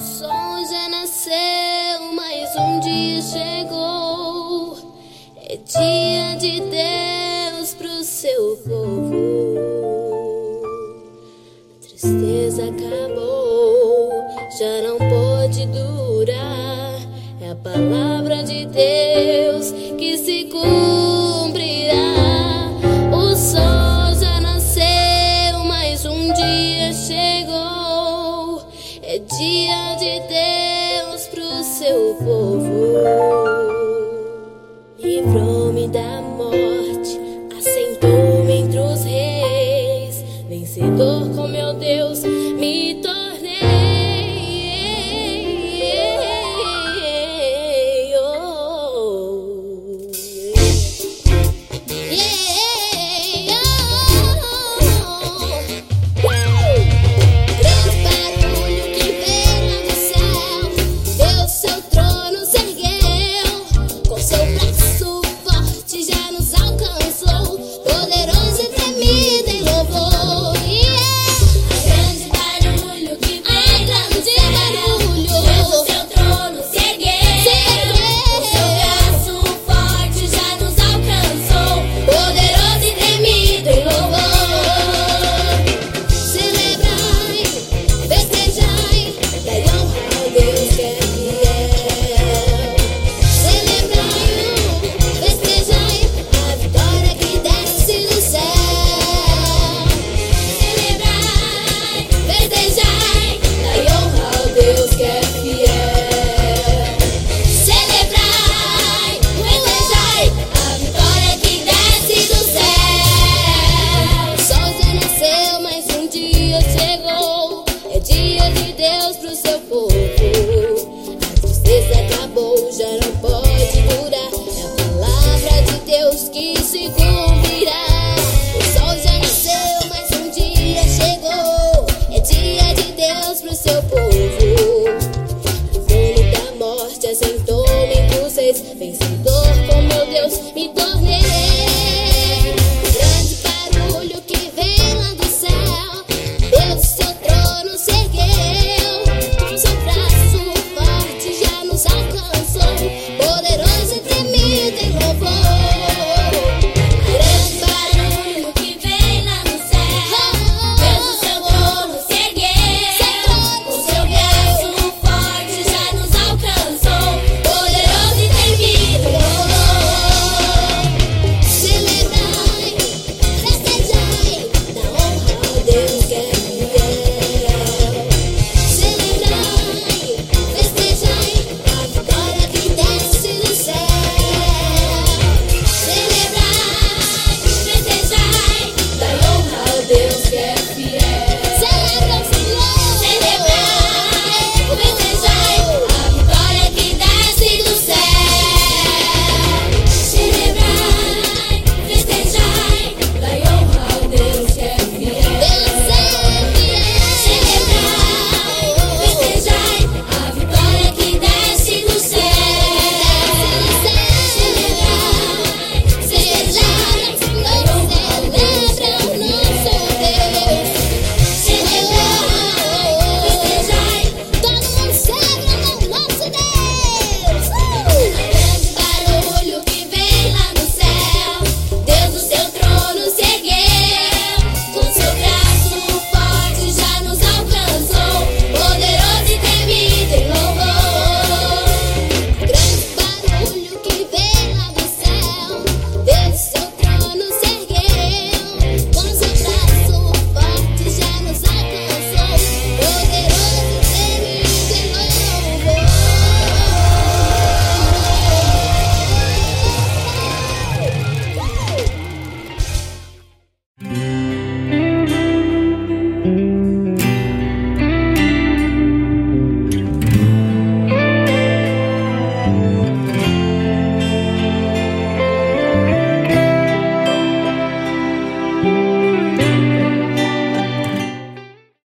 sol já é nasceu, mas um dia chegou. É dia de Deus pro seu povo. A tristeza acabou, já não pode durar. É a palavra de Deus. É dia de Deus pro seu povo. E pro... yourself.